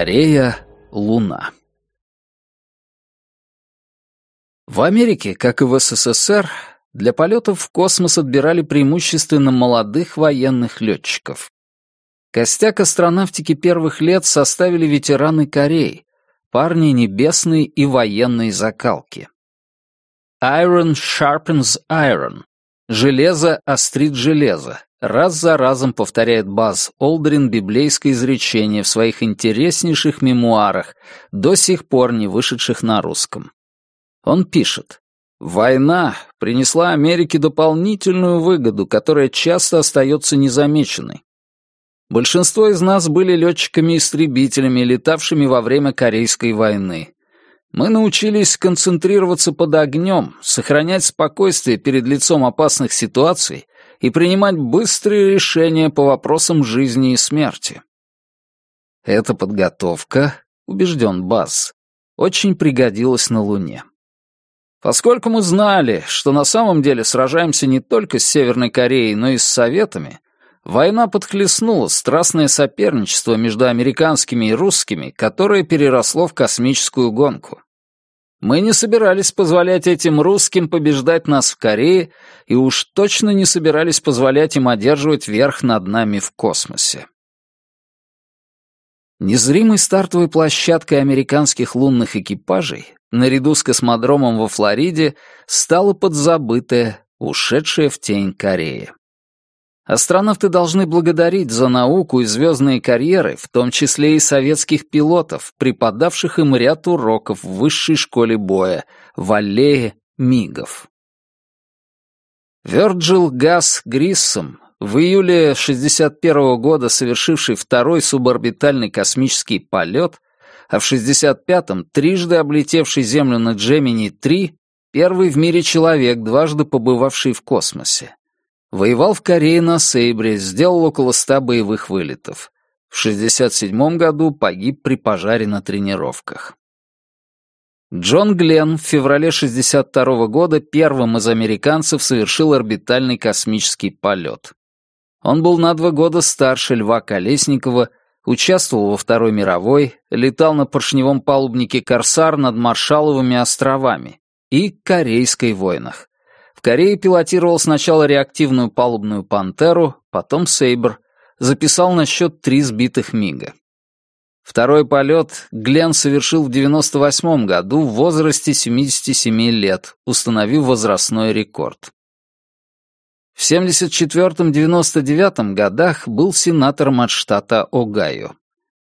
Корея, Луна. В Америке, как и в СССР, для полетов в космос отбирали преимущественно молодых военных летчиков. Костяк астронавтики первых лет составили ветераны Кореи, парни небесной и военной закалки. Iron sharpens iron. Железо острит железо. Раз за разом повторяет Баз Олдрин библейское изречение в своих интереснейших мемуарах, до сих пор не вышедших на русском. Он пишет, «Война принесла Америке дополнительную выгоду, которая часто остается незамеченной. Большинство из нас были летчиками-истребителями, летавшими во время Корейской войны. Мы научились концентрироваться под огнем, сохранять спокойствие перед лицом опасных ситуаций и принимать быстрые решения по вопросам жизни и смерти. Эта подготовка, убежден Баз, очень пригодилась на Луне. Поскольку мы знали, что на самом деле сражаемся не только с Северной Кореей, но и с Советами, война подхлестнула страстное соперничество между американскими и русскими, которое переросло в космическую гонку. Мы не собирались позволять этим русским побеждать нас в Корее и уж точно не собирались позволять им одерживать верх над нами в космосе. Незримой стартовой площадкой американских лунных экипажей, наряду с космодромом во Флориде, стала подзабытая, ушедшая в тень Корея. Астронавты должны благодарить за науку и звездные карьеры, в том числе и советских пилотов, преподавших им ряд уроков в высшей школе боя, в аллее мигов. Вёрджил Газ Гриссом, в июле 61 года совершивший второй суборбитальный космический полет, а в 65-м трижды облетевший Землю на Джемини-3, первый в мире человек, дважды побывавший в космосе. Воевал в Корее на Сейбре, сделал около ста боевых вылетов. В 67 году погиб при пожаре на тренировках. Джон Гленн в феврале 62 года первым из американцев совершил орбитальный космический полет. Он был на два года старше Льва Колесникова, участвовал во Второй мировой, летал на поршневом палубнике «Корсар» над Маршалловыми островами и Корейской войнах. В Корее пилотировал сначала реактивную палубную «Пантеру», потом «Сейбр», записал на счет три сбитых «Мига». Второй полет Глен совершил в 98 году в возрасте 77 лет, установив возрастной рекорд. В 74-99 годах был сенатором от штата Огайо.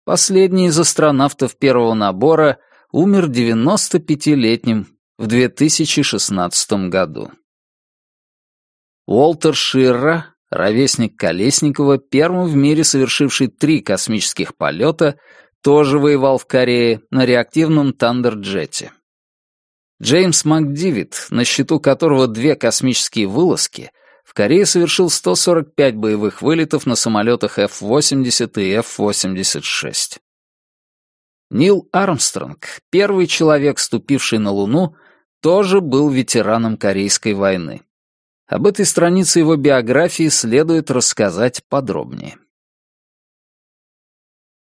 Последний из астронавтов первого набора умер 95-летним в 2016 году. Уолтер Ширра, ровесник Колесникова, первым в мире совершивший три космических полета, тоже воевал в Корее на реактивном Тандерджете. Джеймс МакДивит, на счету которого две космические вылазки, в Корее совершил 145 боевых вылетов на самолетах F-80 и F-86. Нил Армстронг, первый человек, ступивший на Луну, тоже был ветераном Корейской войны. Об этой странице его биографии следует рассказать подробнее.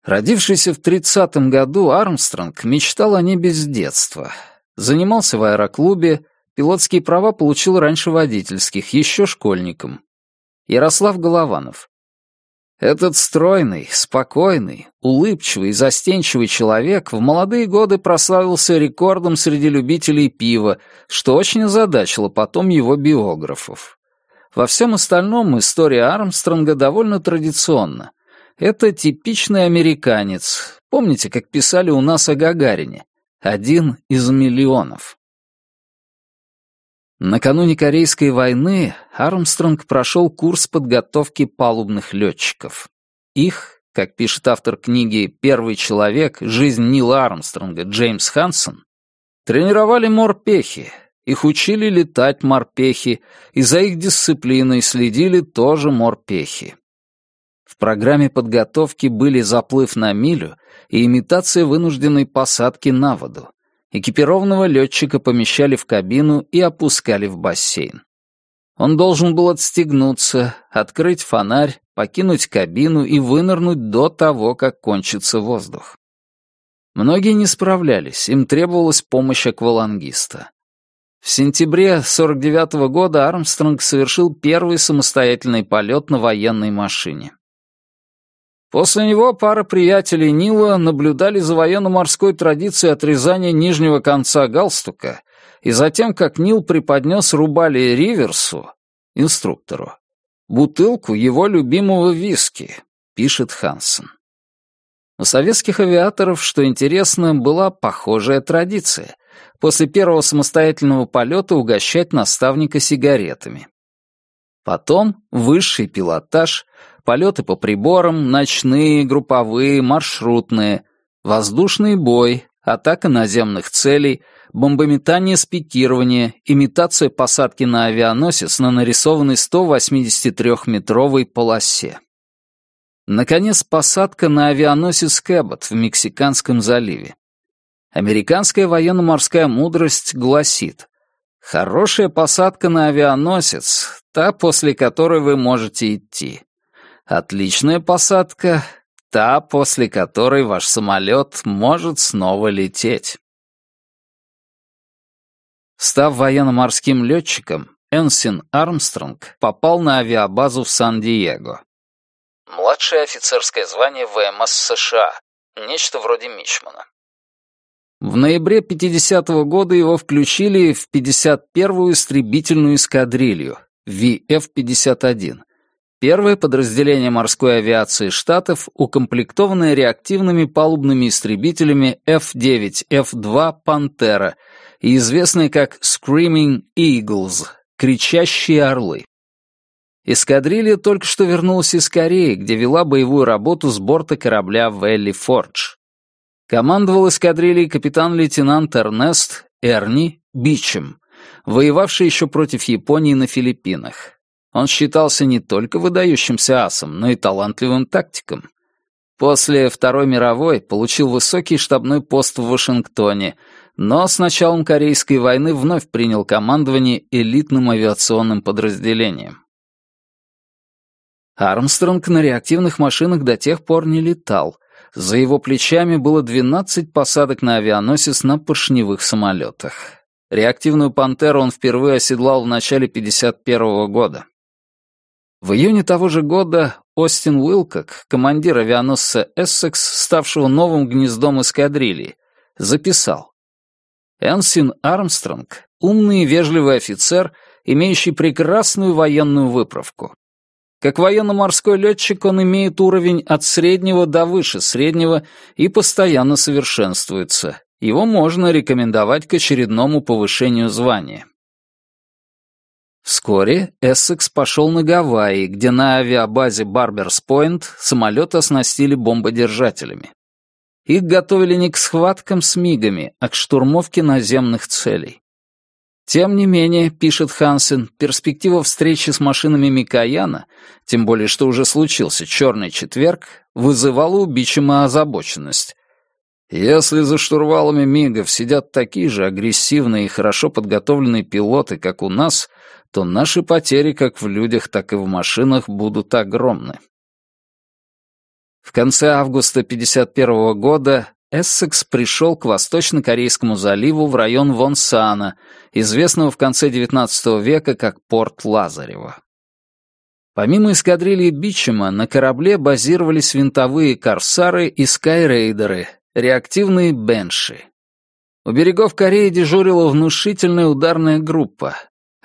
Родившийся в 30 году Армстронг мечтал о небе с детства. Занимался в аэроклубе, пилотские права получил раньше водительских, еще школьником. Ярослав Голованов. Этот стройный, спокойный, улыбчивый и застенчивый человек в молодые годы прославился рекордом среди любителей пива, что очень озадачило потом его биографов. Во всем остальном история Армстронга довольно традиционна. Это типичный американец. Помните, как писали у нас о Гагарине? Один из миллионов. Накануне Корейской войны Армстронг прошел курс подготовки палубных летчиков. Их, как пишет автор книги «Первый человек. Жизнь Нила Армстронга» Джеймс Хансон, тренировали морпехи, их учили летать морпехи, и за их дисциплиной следили тоже морпехи. В программе подготовки были заплыв на милю и имитация вынужденной посадки на воду. Экипированного летчика помещали в кабину и опускали в бассейн. Он должен был отстегнуться, открыть фонарь, покинуть кабину и вынырнуть до того, как кончится воздух. Многие не справлялись, им требовалась помощь аквалангиста. В сентябре 49 -го года Армстронг совершил первый самостоятельный полет на военной машине. После него пара приятелей Нила наблюдали за военно-морской традицией отрезания нижнего конца галстука и затем, как Нил преподнес Рубали Риверсу, инструктору, бутылку его любимого виски, пишет Хансен. У советских авиаторов, что интересно, была похожая традиция — после первого самостоятельного полета угощать наставника сигаретами. Потом высший пилотаж, полеты по приборам, ночные, групповые, маршрутные, воздушный бой, атака наземных целей, бомбометание с пикирования, имитация посадки на авианосец на нарисованной 183-метровой полосе. Наконец, посадка на авианосец Кэббот в Мексиканском заливе. Американская военно-морская мудрость гласит, «Хорошая посадка на авианосец — та, после которой вы можете идти. Отличная посадка — та, после которой ваш самолет может снова лететь». Став военно-морским летчиком, Энсин Армстронг попал на авиабазу в Сан-Диего. Младшее офицерское звание ВМС США, нечто вроде Мичмана. В ноябре 50-го года его включили в 51-ю истребительную эскадрилью, VF-51, первое подразделение морской авиации Штатов, укомплектованное реактивными палубными истребителями F-9, F-2 «Пантера» и известное как Screaming Eagles — «Кричащие орлы». Эскадрилья только что вернулась из Кореи, где вела боевую работу с борта корабля Вэлли Фордж. Командовал эскадрильей капитан-лейтенант Эрнест Эрни Бичем, воевавший еще против Японии на Филиппинах. Он считался не только выдающимся асом, но и талантливым тактиком. После Второй мировой получил высокий штабной пост в Вашингтоне, но с началом Корейской войны вновь принял командование элитным авиационным подразделением. Армстронг на реактивных машинах до тех пор не летал. За его плечами было 12 посадок на авианосец на поршневых самолетах. Реактивную «Пантеру» он впервые оседлал в начале 51 года. В июне того же года Остин Уилкок, командир авианосца «Эссекс», ставшего новым гнездом эскадрильи, записал «Энсин Армстронг — умный и вежливый офицер, имеющий прекрасную военную выправку. Как военно-морской летчик он имеет уровень от среднего до выше среднего и постоянно совершенствуется. Его можно рекомендовать к очередному повышению звания. Вскоре Эссекс пошел на Гавайи, где на авиабазе Барберс-Пойнт самолет оснастили бомбодержателями. Их готовили не к схваткам с мигами, а к штурмовке наземных целей. Тем не менее, пишет Хансен, перспектива встречи с машинами Микояна, тем более что уже случился черный четверг, вызывала у озабоченность. Если за штурвалами мигов сидят такие же агрессивные и хорошо подготовленные пилоты, как у нас, то наши потери как в людях, так и в машинах будут огромны. В конце августа 1951 года Эссекс пришел к Восточно-Корейскому заливу в район Вонсана, известного в конце XIX века как порт Лазарева. Помимо эскадрильи Бичема, на корабле базировались винтовые «Корсары» и «Скайрейдеры», реактивные «Бенши». У берегов Кореи дежурила внушительная ударная группа.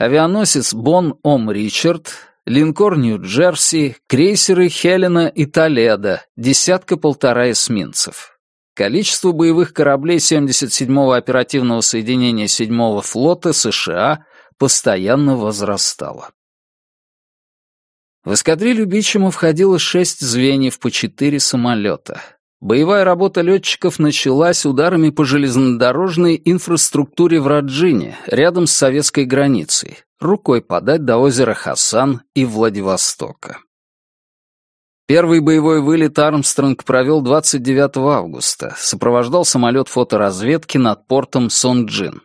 Авианосец «Бон Ом Ричард», линкор «Нью-Джерси», крейсеры «Хелена» и «Толедо», десятка-полтора эсминцев. Количество боевых кораблей 77-го оперативного соединения 7-го флота США постоянно возрастало. В эскадрилью Бичема входило шесть звеньев по четыре самолета. Боевая работа летчиков началась ударами по железнодорожной инфраструктуре в Раджине, рядом с советской границей, рукой подать до озера Хасан и Владивостока. Первый боевой вылет Армстронг провел 29 августа, сопровождал самолет фоторазведки над портом Сонджин.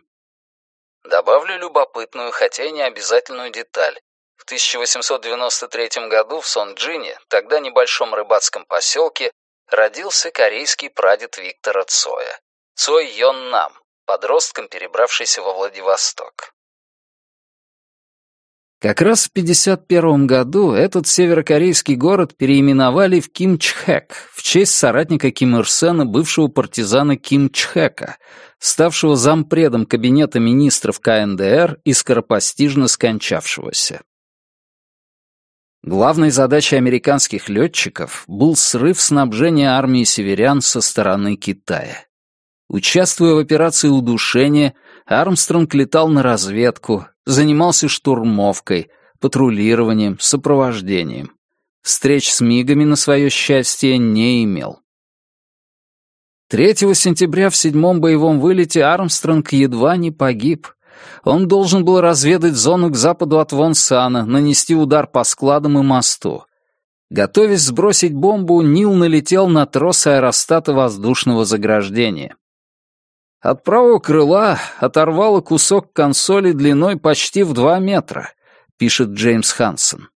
Добавлю любопытную, хотя и не обязательную деталь. В 1893 году в Сонджине, тогда небольшом рыбацком поселке, родился корейский прадед Виктора Цоя, Цой Йон Нам, подростком, перебравшийся во Владивосток. Как раз в 1951 году этот северокорейский город переименовали в Кимчхэк в честь соратника Ким Ир Сена, бывшего партизана Ким Чхэка, ставшего зампредом Кабинета министров КНДР и скоропостижно скончавшегося. Главной задачей американских летчиков был срыв снабжения армии северян со стороны Китая. Участвуя в операции удушения, Армстронг летал на разведку, занимался штурмовкой, патрулированием, сопровождением. Встреч с мигами на свое счастье не имел. 3 сентября в седьмом боевом вылете Армстронг едва не погиб. Он должен был разведать зону к западу от Вонсана, нанести удар по складам и мосту. Готовясь сбросить бомбу, Нил налетел на трос аэростата воздушного заграждения. От правого крыла оторвало кусок консоли длиной почти в два метра, пишет Джеймс Хансон.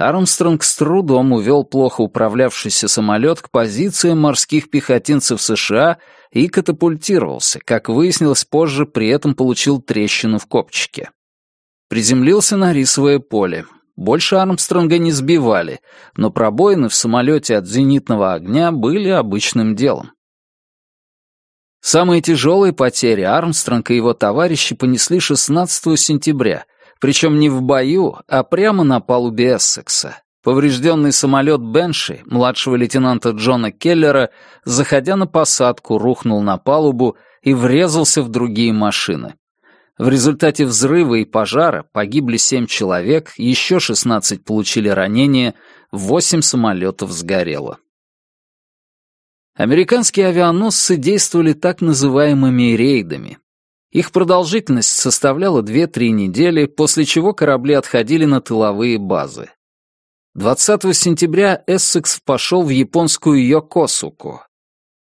Армстронг с трудом увел плохо управлявшийся самолет к позициям морских пехотинцев США и катапультировался, как выяснилось позже, при этом получил трещину в копчике. Приземлился на рисовое поле. Больше Армстронга не сбивали, но пробоины в самолете от зенитного огня были обычным делом. Самые тяжелые потери Армстронг и его товарищи понесли 16 сентября, причем не в бою, а прямо на палубе Эссекса. Поврежденный самолет Бенши, младшего лейтенанта Джона Келлера, заходя на посадку, рухнул на палубу и врезался в другие машины. В результате взрыва и пожара погибли семь человек, еще 16 получили ранения, восемь самолетов сгорело. Американские авианосцы действовали так называемыми рейдами. Их продолжительность составляла 2-3 недели, после чего корабли отходили на тыловые базы. 20 сентября Эссекс пошел в японскую Йокосуку.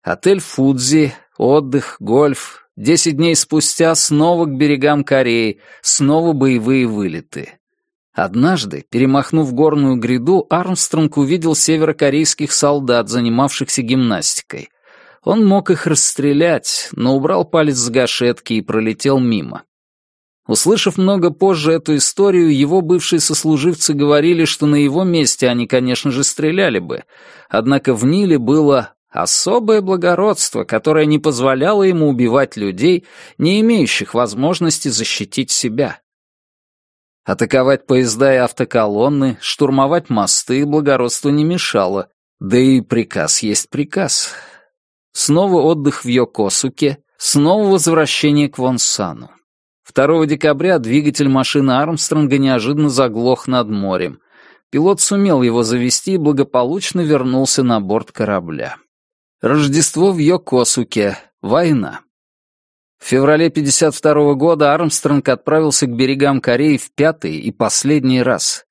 Отель Фудзи, отдых, гольф. Десять дней спустя снова к берегам Кореи, снова боевые вылеты. Однажды, перемахнув горную гряду, Армстронг увидел северокорейских солдат, занимавшихся гимнастикой. Он мог их расстрелять, но убрал палец с гашетки и пролетел мимо. Услышав много позже эту историю, его бывшие сослуживцы говорили, что на его месте они, конечно же, стреляли бы, однако в Ниле было особое благородство, которое не позволяло ему убивать людей, не имеющих возможности защитить себя. Атаковать поезда и автоколонны, штурмовать мосты благородству не мешало. Да и приказ есть приказ. Снова отдых в Йокосуке, снова возвращение к Вонсану. 2 декабря двигатель машины Армстронга неожиданно заглох над морем. Пилот сумел его завести и благополучно вернулся на борт корабля. Рождество в Йокосуке. Война. В феврале 52 года Армстронг отправился к берегам Кореи в пятый и последний раз.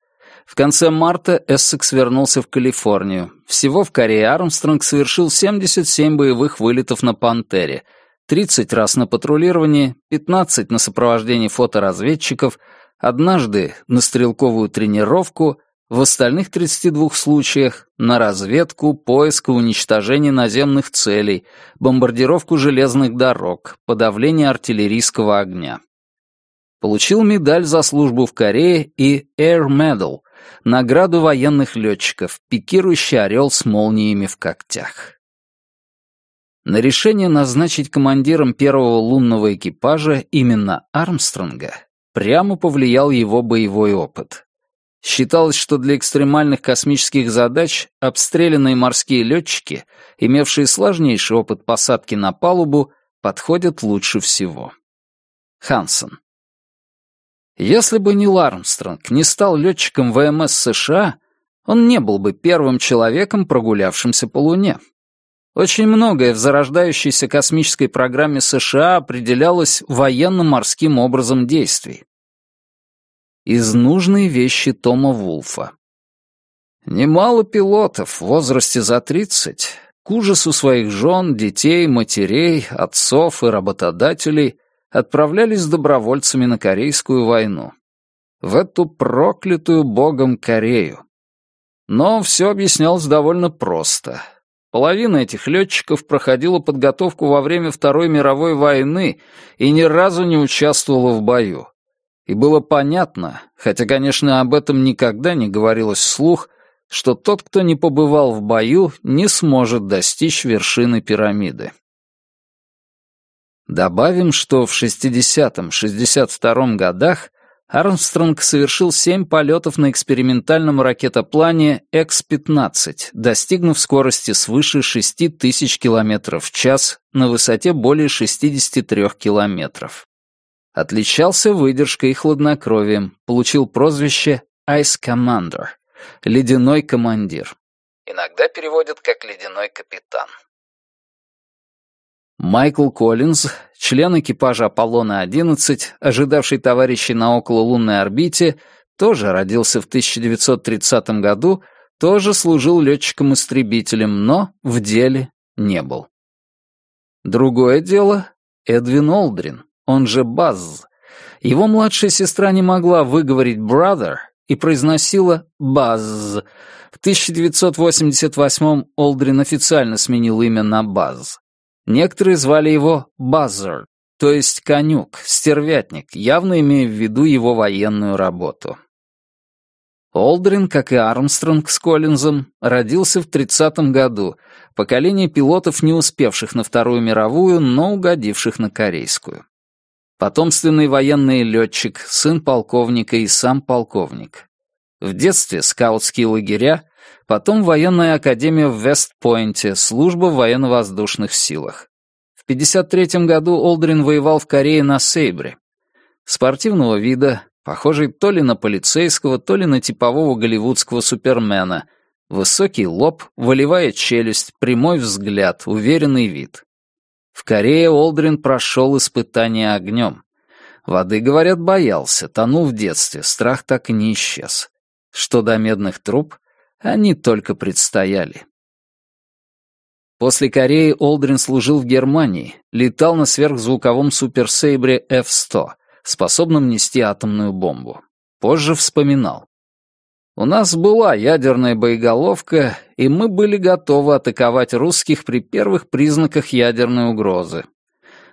В конце марта Эссекс вернулся в Калифорнию. Всего в Корее Армстронг совершил 77 боевых вылетов на «Пантере», 30 раз на патрулирование, 15 на сопровождение фоторазведчиков, однажды на стрелковую тренировку — в остальных 32 случаях на разведку, поиск и уничтожение наземных целей, бомбардировку железных дорог, подавление артиллерийского огня. Получил медаль за службу в Корее и Air Medal, награду военных летчиков, пикирующий орел с молниями в когтях. На решение назначить командиром первого лунного экипажа именно Армстронга прямо повлиял его боевой опыт. Считалось, что для экстремальных космических задач обстрелянные морские летчики, имевшие сложнейший опыт посадки на палубу, подходят лучше всего. Хансон. Если бы Нил Армстронг не стал летчиком ВМС США, он не был бы первым человеком, прогулявшимся по Луне. Очень многое в зарождающейся космической программе США определялось военно-морским образом действий из нужной вещи Тома Вулфа. Немало пилотов в возрасте за 30, к ужасу своих жен, детей, матерей, отцов и работодателей, отправлялись добровольцами на Корейскую войну. В эту проклятую богом Корею. Но все объяснялось довольно просто. Половина этих летчиков проходила подготовку во время Второй мировой войны и ни разу не участвовала в бою. И было понятно, хотя, конечно, об этом никогда не говорилось вслух, что тот, кто не побывал в бою, не сможет достичь вершины пирамиды. Добавим, что в 60-62 годах Армстронг совершил семь полетов на экспериментальном ракетоплане X-15, достигнув скорости свыше 6000 км в час на высоте более 63 км. Отличался выдержкой и хладнокровием, получил прозвище Ice Commander — «Ледяной командир». Иногда переводят как «Ледяной капитан». Майкл Коллинз, член экипажа Аполлона-11, ожидавший товарищей на окололунной орбите, тоже родился в 1930 году, тоже служил летчиком-истребителем, но в деле не был. Другое дело — Эдвин Олдрин, он же Базз. Его младшая сестра не могла выговорить «brother» и произносила «базз». В 1988 Олдрин официально сменил имя на Базз. Некоторые звали его Баззер, то есть конюк, стервятник, явно имея в виду его военную работу. Олдрин, как и Армстронг с Коллинзом, родился в 30-м году, поколение пилотов, не успевших на Вторую мировую, но угодивших на Корейскую. Потомственный военный летчик, сын полковника и сам полковник. В детстве скаутские лагеря, Потом военная академия в Вестпойнте, служба в военно-воздушных силах. В 1953 году Олдрин воевал в Корее на Сейбре. Спортивного вида, похожий то ли на полицейского, то ли на типового голливудского супермена. Высокий лоб, волевая челюсть, прямой взгляд, уверенный вид. В Корее Олдрин прошел испытание огнем. Воды, говорят, боялся, тонул в детстве, страх так и не исчез. Что до медных труб, они только предстояли. После Кореи Олдрин служил в Германии, летал на сверхзвуковом суперсейбре F-100, способном нести атомную бомбу. Позже вспоминал. У нас была ядерная боеголовка, и мы были готовы атаковать русских при первых признаках ядерной угрозы.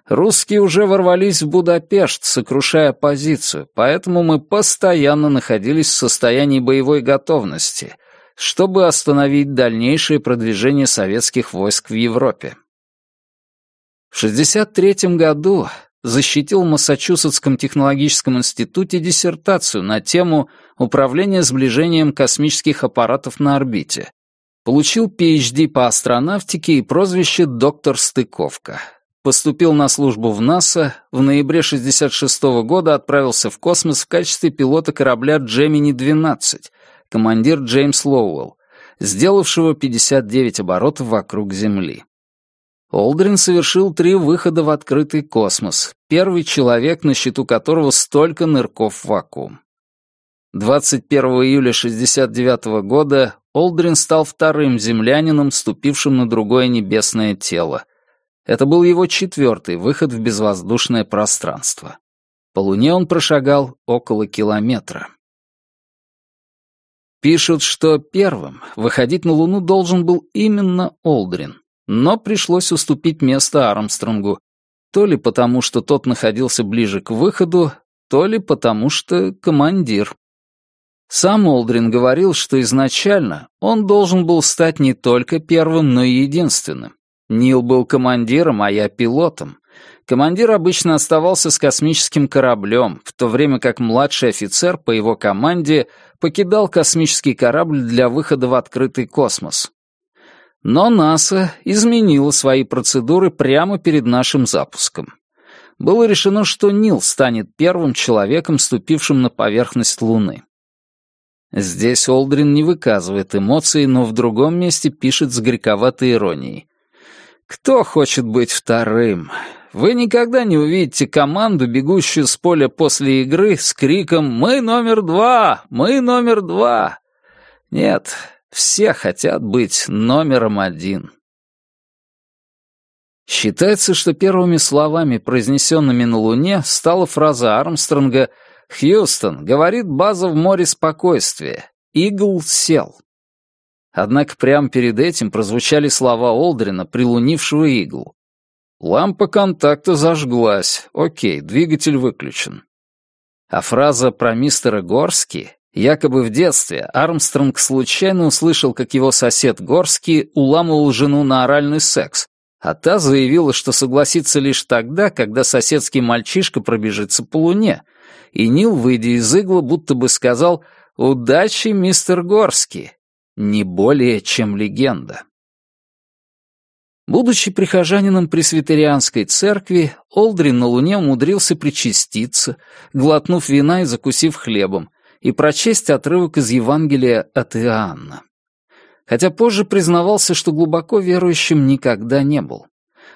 Русские уже ворвались в Будапешт, сокрушая позицию, поэтому мы постоянно находились в состоянии боевой готовности, чтобы остановить дальнейшее продвижение советских войск в Европе. В 1963 году защитил в Массачусетском технологическом институте диссертацию на тему управления сближением космических аппаратов на орбите. Получил PhD по астронавтике и прозвище «Доктор Стыковка». Поступил на службу в НАСА, в ноябре 1966 года отправился в космос в качестве пилота корабля «Джемини-12», командир Джеймс Лоуэлл, сделавшего 59 оборотов вокруг Земли. Олдрин совершил три выхода в открытый космос, первый человек, на счету которого столько нырков в вакуум. 21 июля 1969 года Олдрин стал вторым землянином, ступившим на другое небесное тело. Это был его четвертый выход в безвоздушное пространство. По Луне он прошагал около километра. Пишут, что первым выходить на Луну должен был именно Олдрин, но пришлось уступить место Армстронгу, то ли потому, что тот находился ближе к выходу, то ли потому, что командир. Сам Олдрин говорил, что изначально он должен был стать не только первым, но и единственным. Нил был командиром, а я пилотом. Командир обычно оставался с космическим кораблем, в то время как младший офицер по его команде покидал космический корабль для выхода в открытый космос. Но НАСА изменила свои процедуры прямо перед нашим запуском. Было решено, что Нил станет первым человеком, ступившим на поверхность Луны. Здесь Олдрин не выказывает эмоций, но в другом месте пишет с горьковатой иронией. «Кто хочет быть вторым? Вы никогда не увидите команду, бегущую с поля после игры с криком «Мы номер два! Мы номер два!» Нет, все хотят быть номером один. Считается, что первыми словами, произнесенными на Луне, стала фраза Армстронга «Хьюстон, говорит база в море спокойствия. Игл сел». Однако прямо перед этим прозвучали слова Олдрина, прилунившего иглу. «Лампа контакта зажглась. Окей, двигатель выключен». А фраза про мистера Горски, якобы в детстве, Армстронг случайно услышал, как его сосед Горский уламывал жену на оральный секс, а та заявила, что согласится лишь тогда, когда соседский мальчишка пробежится по луне, и Нил, выйдя из игла, будто бы сказал «Удачи, мистер Горский!» Не более, чем легенда. Будучи прихожанином пресвитерианской церкви, Олдрин на Луне умудрился причаститься, глотнув вина и закусив хлебом, и прочесть отрывок из Евангелия от Иоанна. Хотя позже признавался, что глубоко верующим никогда не был.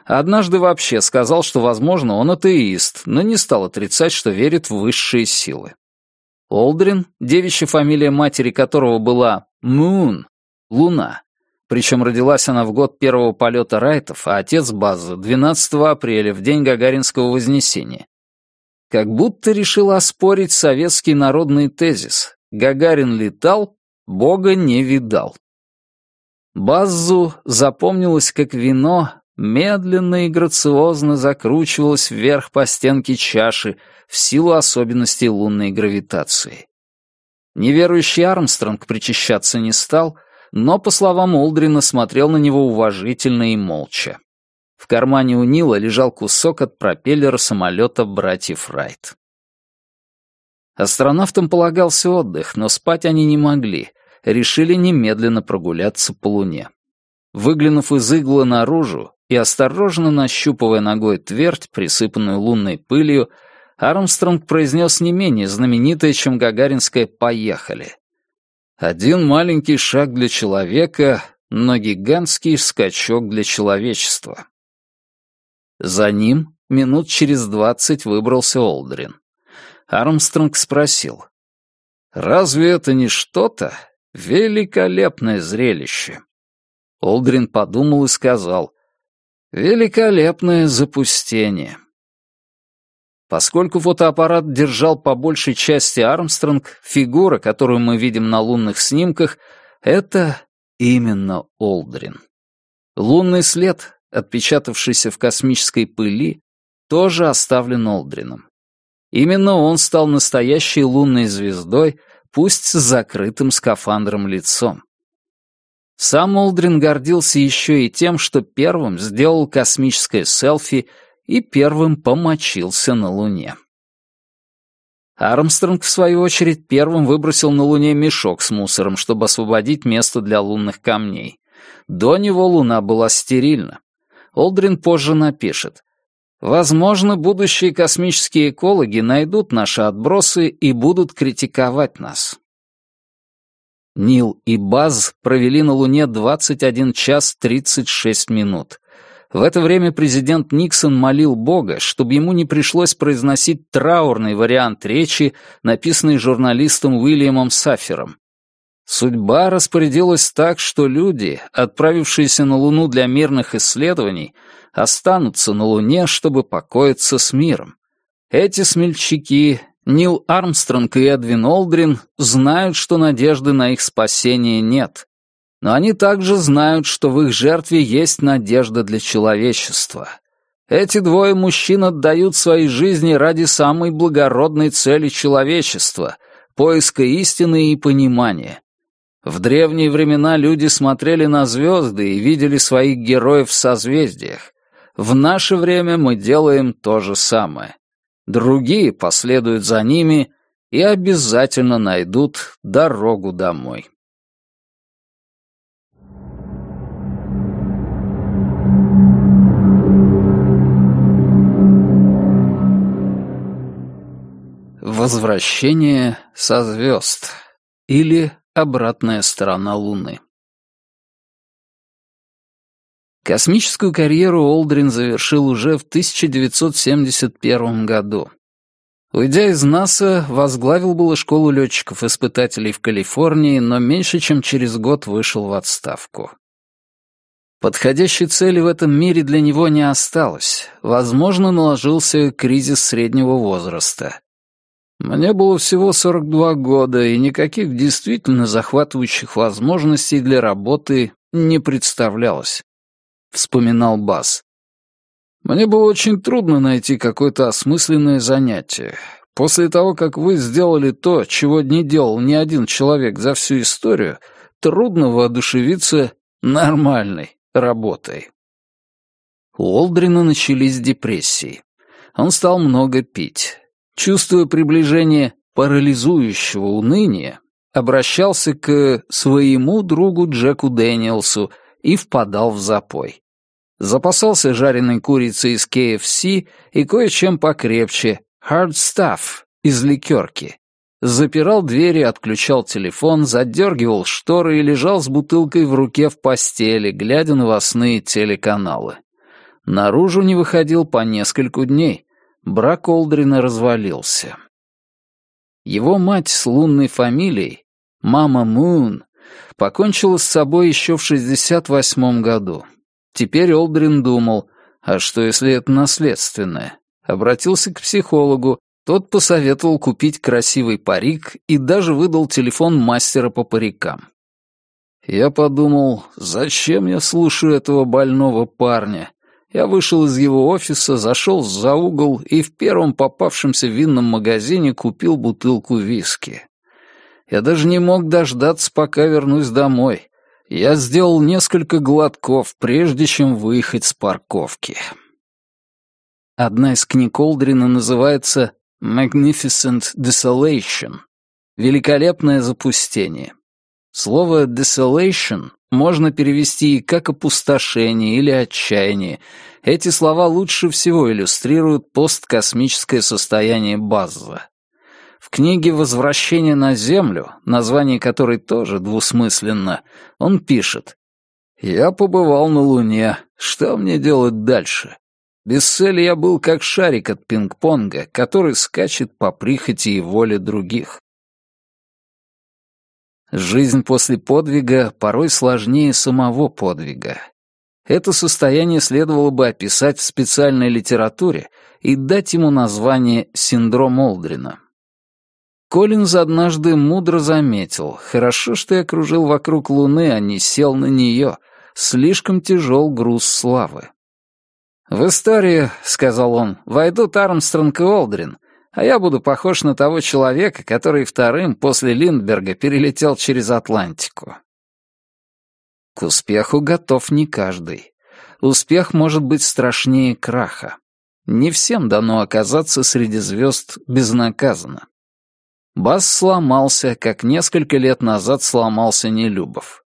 Однажды вообще сказал, что, возможно, он атеист, но не стал отрицать, что верит в высшие силы. Олдрин, девичья фамилия матери которого была Мун, Луна, причем родилась она в год первого полета Райтов, а отец База — 12 апреля, в день Гагаринского Вознесения. Как будто решил оспорить советский народный тезис «Гагарин летал, Бога не видал». Баззу запомнилось как вино, медленно и грациозно закручивалось вверх по стенке чаши в силу особенностей лунной гравитации. Неверующий Армстронг причащаться не стал — но, по словам Олдрина, смотрел на него уважительно и молча. В кармане у Нила лежал кусок от пропеллера самолета братьев Райт. Астронавтам полагался отдых, но спать они не могли, решили немедленно прогуляться по Луне. Выглянув из игла наружу и осторожно нащупывая ногой твердь, присыпанную лунной пылью, Армстронг произнес не менее знаменитое, чем гагаринское «поехали». Один маленький шаг для человека, но гигантский скачок для человечества. За ним минут через двадцать выбрался Олдрин. Армстронг спросил. «Разве это не что-то? Великолепное зрелище!» Олдрин подумал и сказал. «Великолепное запустение!» Поскольку фотоаппарат держал по большей части Армстронг, фигура, которую мы видим на лунных снимках, это именно Олдрин. Лунный след, отпечатавшийся в космической пыли, тоже оставлен Олдрином. Именно он стал настоящей лунной звездой, пусть с закрытым скафандром лицом. Сам Олдрин гордился еще и тем, что первым сделал космическое селфи и первым помочился на Луне. Армстронг, в свою очередь, первым выбросил на Луне мешок с мусором, чтобы освободить место для лунных камней. До него Луна была стерильна. Олдрин позже напишет. «Возможно, будущие космические экологи найдут наши отбросы и будут критиковать нас». Нил и Баз провели на Луне 21 час 36 минут. В это время президент Никсон молил Бога, чтобы ему не пришлось произносить траурный вариант речи, написанный журналистом Уильямом Сафером. Судьба распорядилась так, что люди, отправившиеся на Луну для мирных исследований, останутся на Луне, чтобы покоиться с миром. Эти смельчаки, Нил Армстронг и Эдвин Олдрин, знают, что надежды на их спасение нет. Но они также знают, что в их жертве есть надежда для человечества. Эти двое мужчин отдают свои жизни ради самой благородной цели человечества — поиска истины и понимания. В древние времена люди смотрели на звезды и видели своих героев в созвездиях. В наше время мы делаем то же самое. Другие последуют за ними и обязательно найдут дорогу домой. Возвращение со звезд или обратная сторона Луны. Космическую карьеру Олдрин завершил уже в 1971 году. Уйдя из НАСА, возглавил было школу летчиков-испытателей в Калифорнии, но меньше чем через год вышел в отставку. Подходящей цели в этом мире для него не осталось. Возможно, наложился кризис среднего возраста. Мне было всего 42 года, и никаких действительно захватывающих возможностей для работы не представлялось. Вспоминал Бас. Мне было очень трудно найти какое-то осмысленное занятие. После того, как вы сделали то, чего не делал ни один человек за всю историю, трудно воодушевиться нормальной работой. У Олдрина начались депрессии. Он стал много пить. Чувствуя приближение парализующего уныния, обращался к своему другу Джеку Дэниелсу и впадал в запой. Запасался жареной курицей из KFC и кое-чем покрепче, hard stuff, из ликерки. Запирал двери, отключал телефон, задергивал шторы и лежал с бутылкой в руке в постели, глядя новостные телеканалы. Наружу не выходил по нескольку дней. Брак Олдрина развалился. Его мать с лунной фамилией, мама Мун, покончила с собой еще в 68 году. Теперь Олдрин думал, а что если это наследственное? Обратился к психологу, тот посоветовал купить красивый парик и даже выдал телефон мастера по парикам. Я подумал, зачем я слушаю этого больного парня? Я вышел из его офиса, зашел за угол и в первом попавшемся винном магазине купил бутылку виски. Я даже не мог дождаться, пока вернусь домой. Я сделал несколько глотков, прежде чем выехать с парковки. Одна из книг Олдрина называется «Magnificent Desolation» — «Великолепное запустение». Слово «desolation» можно перевести и как опустошение или отчаяние. Эти слова лучше всего иллюстрируют посткосмическое состояние Базза. В книге «Возвращение на Землю», название которой тоже двусмысленно, он пишет «Я побывал на Луне. Что мне делать дальше? Без цели я был как шарик от пинг-понга, который скачет по прихоти и воле других. Жизнь после подвига порой сложнее самого подвига. Это состояние следовало бы описать в специальной литературе и дать ему название «синдром Олдрина». Коллинз однажды мудро заметил, хорошо, что я кружил вокруг Луны, а не сел на нее, слишком тяжел груз славы. «В историю, — сказал он, — войдут Армстронг и Олдрин, а я буду похож на того человека, который вторым после Линдберга перелетел через Атлантику. К успеху готов не каждый. Успех может быть страшнее краха. Не всем дано оказаться среди звезд безнаказанно. Бас сломался, как несколько лет назад сломался Нелюбов.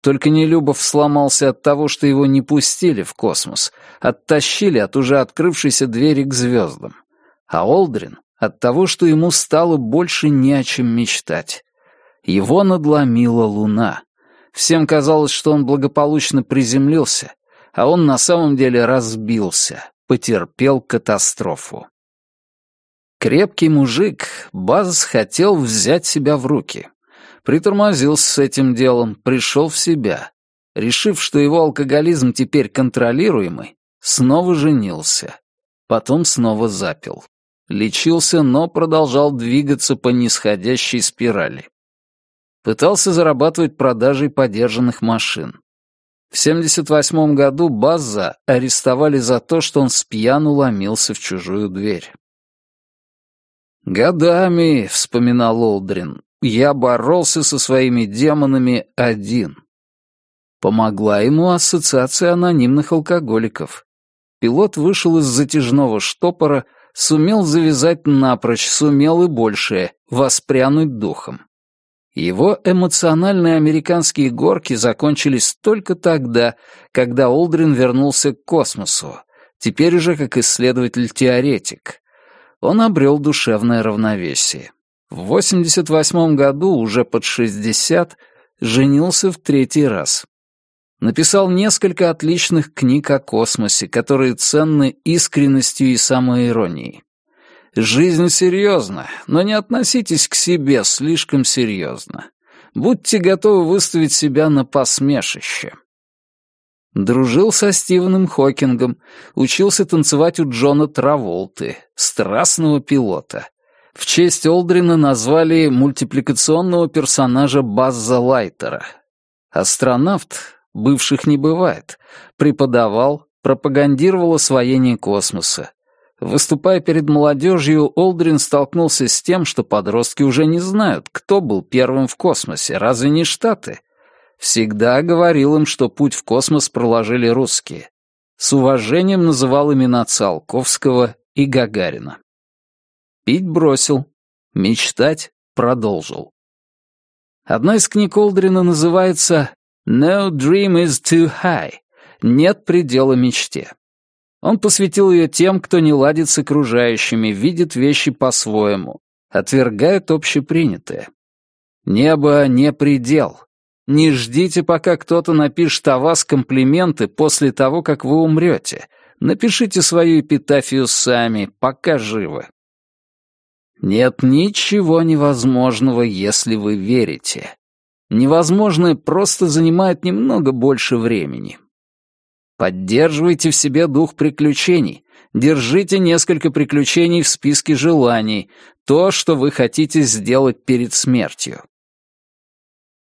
Только Нелюбов сломался от того, что его не пустили в космос, оттащили от уже открывшейся двери к звездам а Олдрин — от того, что ему стало больше не о чем мечтать. Его надломила луна. Всем казалось, что он благополучно приземлился, а он на самом деле разбился, потерпел катастрофу. Крепкий мужик, Баз хотел взять себя в руки. Притормозился с этим делом, пришел в себя. Решив, что его алкоголизм теперь контролируемый, снова женился. Потом снова запил. Лечился, но продолжал двигаться по нисходящей спирали. Пытался зарабатывать продажей подержанных машин. В 78 году Базза арестовали за то, что он с пьяну ломился в чужую дверь. «Годами», — вспоминал Олдрин, — «я боролся со своими демонами один». Помогла ему ассоциация анонимных алкоголиков. Пилот вышел из затяжного штопора — Сумел завязать напрочь, сумел и большее, воспрянуть духом. Его эмоциональные американские горки закончились только тогда, когда Олдрин вернулся к космосу, теперь уже как исследователь-теоретик. Он обрел душевное равновесие. В 88 году, уже под 60, женился в третий раз. Написал несколько отличных книг о космосе, которые ценны искренностью и самоиронией. Жизнь серьезна, но не относитесь к себе слишком серьезно. Будьте готовы выставить себя на посмешище. Дружил со Стивеном Хокингом, учился танцевать у Джона Траволты, страстного пилота. В честь Олдрина назвали мультипликационного персонажа Базза Лайтера. Астронавт, бывших не бывает, преподавал, пропагандировал освоение космоса. Выступая перед молодежью, Олдрин столкнулся с тем, что подростки уже не знают, кто был первым в космосе, разве не Штаты? Всегда говорил им, что путь в космос проложили русские. С уважением называл имена Циолковского и Гагарина. Пить бросил, мечтать продолжил. Одна из книг Олдрина называется «No dream is too high» — «Нет предела мечте». Он посвятил ее тем, кто не ладит с окружающими, видит вещи по-своему, отвергает общепринятое. Небо не предел. Не ждите, пока кто-то напишет о вас комплименты после того, как вы умрете. Напишите свою эпитафию сами, пока живы. Нет ничего невозможного, если вы верите. Невозможное просто занимает немного больше времени. Поддерживайте в себе дух приключений. Держите несколько приключений в списке желаний, то, что вы хотите сделать перед смертью.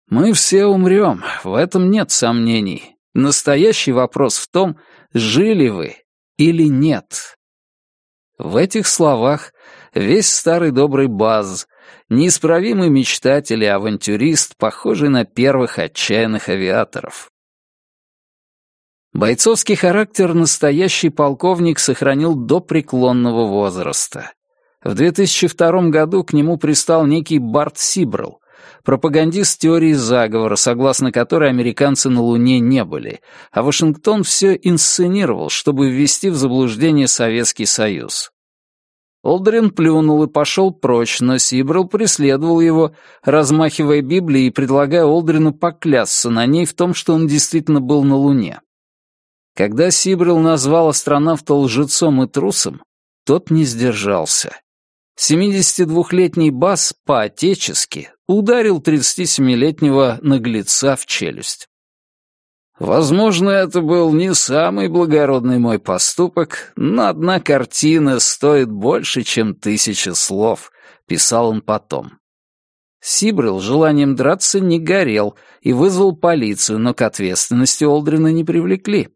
Мы все умрем, в этом нет сомнений. Настоящий вопрос в том, жили вы или нет. В этих словах весь старый добрый Баз, неисправимый мечтатель и авантюрист, похожий на первых отчаянных авиаторов. Бойцовский характер настоящий полковник сохранил до преклонного возраста. В 2002 году к нему пристал некий Барт Сибрл, пропагандист теории заговора, согласно которой американцы на Луне не были, а Вашингтон все инсценировал, чтобы ввести в заблуждение Советский Союз. Олдрин плюнул и пошел прочь, но Сибрал преследовал его, размахивая Библией и предлагая Олдрину поклясться на ней в том, что он действительно был на Луне. Когда Сибрил назвал астронавта лжецом и трусом, тот не сдержался. 72-летний Бас по-отечески ударил 37-летнего наглеца в челюсть. Возможно, это был не самый благородный мой поступок, но одна картина стоит больше, чем тысяча слов, писал он потом. Сибрил желанием драться не горел и вызвал полицию, но к ответственности Олдрина не привлекли.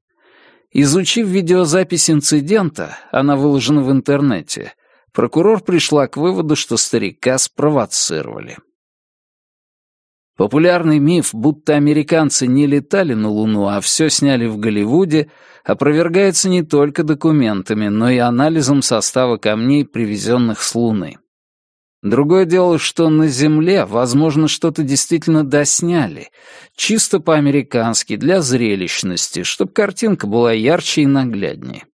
Изучив видеозапись инцидента, она выложена в интернете, прокурор пришла к выводу, что старика спровоцировали. Популярный миф, будто американцы не летали на Луну, а все сняли в Голливуде, опровергается не только документами, но и анализом состава камней, привезенных с Луны. Другое дело, что на Земле, возможно, что-то действительно досняли, чисто по-американски, для зрелищности, чтобы картинка была ярче и нагляднее.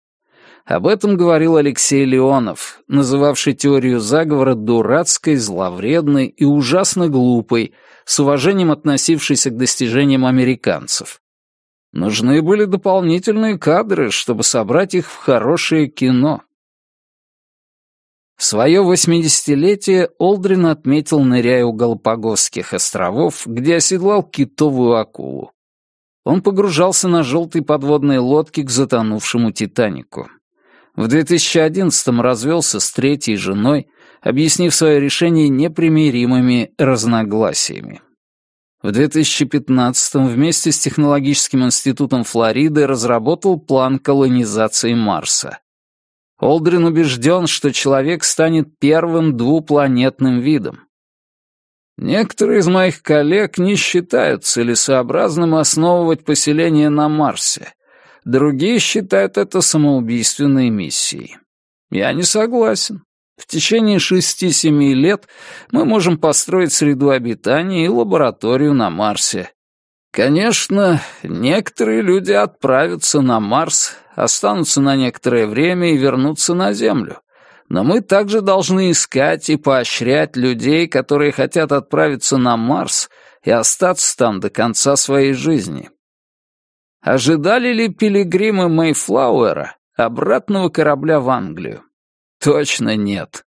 Об этом говорил Алексей Леонов, называвший теорию заговора дурацкой, зловредной и ужасно глупой, с уважением относившийся к достижениям американцев. Нужны были дополнительные кадры, чтобы собрать их в хорошее кино. Свое восьмидесятилетие Олдрин отметил, ныряя у Галапагосских островов, где оседлал китовую акулу. Он погружался на желтой подводной лодке к затонувшему «Титанику». В 2011-м развелся с третьей женой, объяснив свое решение непримиримыми разногласиями. В 2015-м вместе с Технологическим институтом Флориды разработал план колонизации Марса. Олдрин убежден, что человек станет первым двупланетным видом. Некоторые из моих коллег не считают целесообразным основывать поселение на Марсе. Другие считают это самоубийственной миссией. Я не согласен. В течение шести-семи лет мы можем построить среду обитания и лабораторию на Марсе. Конечно, некоторые люди отправятся на Марс, останутся на некоторое время и вернутся на Землю. Но мы также должны искать и поощрять людей, которые хотят отправиться на Марс и остаться там до конца своей жизни. Ожидали ли пилигримы Мейфлауэра обратного корабля в Англию? Точно нет.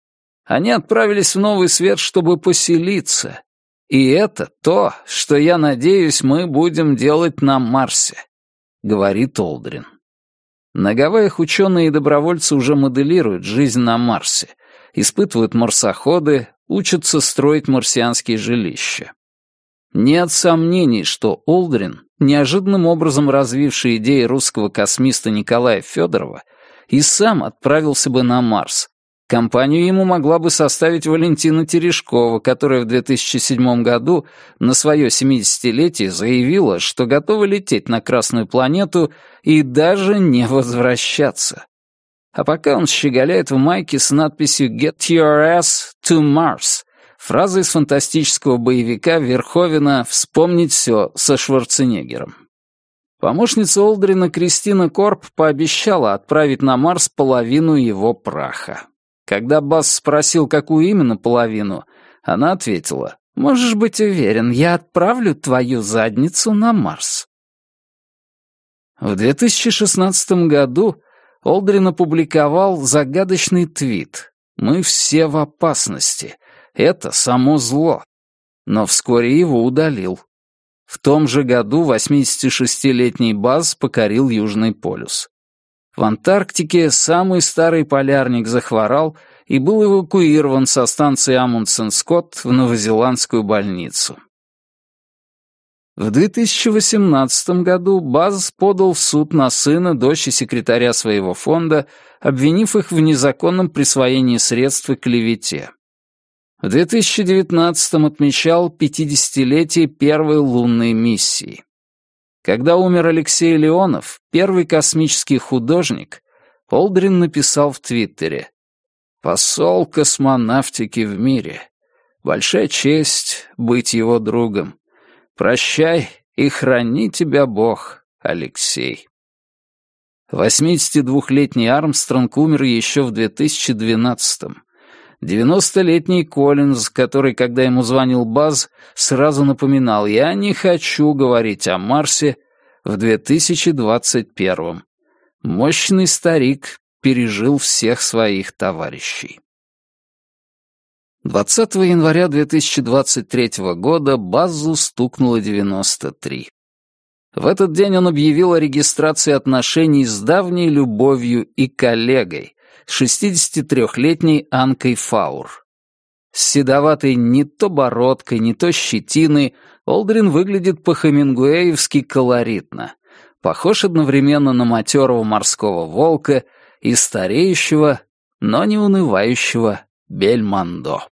Они отправились в Новый Свет, чтобы поселиться. И это то, что, я надеюсь, мы будем делать на Марсе, говорит Олдрин. На Гавайях ученые и добровольцы уже моделируют жизнь на Марсе. испытывают марсоходы, учатся строить марсианские жилища. Нет сомнений, что Олдрин, неожиданным образом развивший идеи русского космиста Николая Федорова, и сам отправился бы на Марс. Компанию ему могла бы составить Валентина Терешкова, которая в 2007 году на свое 70-летие заявила, что готова лететь на Красную планету и даже не возвращаться. А пока он щеголяет в майке с надписью «Get your ass to Mars», фраза из фантастического боевика Верховена «Вспомнить все» со Шварценеггером. Помощница Олдрина Кристина Корп пообещала отправить на Марс половину его праха. Когда Бас спросил, какую именно половину, она ответила, «Можешь быть уверен, я отправлю твою задницу на Марс». В 2016 году Олдрин опубликовал загадочный твит «Мы все в опасности. Это само зло». Но вскоре его удалил. В том же году 86-летний Баз покорил Южный полюс. В Антарктике самый старый полярник захворал и был эвакуирован со станции Амундсен-Скотт в новозеландскую больницу. В 2018 году Баз подал в суд на сына, дочь и секретаря своего фонда, обвинив их в незаконном присвоении средств и клевете. В 2019 отмечал 50-летие первой лунной миссии. Когда умер Алексей Леонов, первый космический художник, Олдрин написал в Твиттере «Посол космонавтики в мире. Большая честь быть его другом. Прощай и храни тебя Бог, Алексей». 82-летний Армстронг умер еще в 2012-м. 90-летний Коллинз, который, когда ему звонил Баз, сразу напоминал «Я не хочу говорить о Марсе» в 2021-м. Мощный старик пережил всех своих товарищей. 20 января 2023 года Базу стукнуло 93. В этот день он объявил о регистрации отношений с давней любовью и коллегой, 63-летней Анкой Фаур. С седоватой не то бородкой, не то щетиной Олдрин выглядит по-хемингуэевски колоритно. Похож одновременно на матерого морского волка и стареющего, но не унывающего Бельмондо.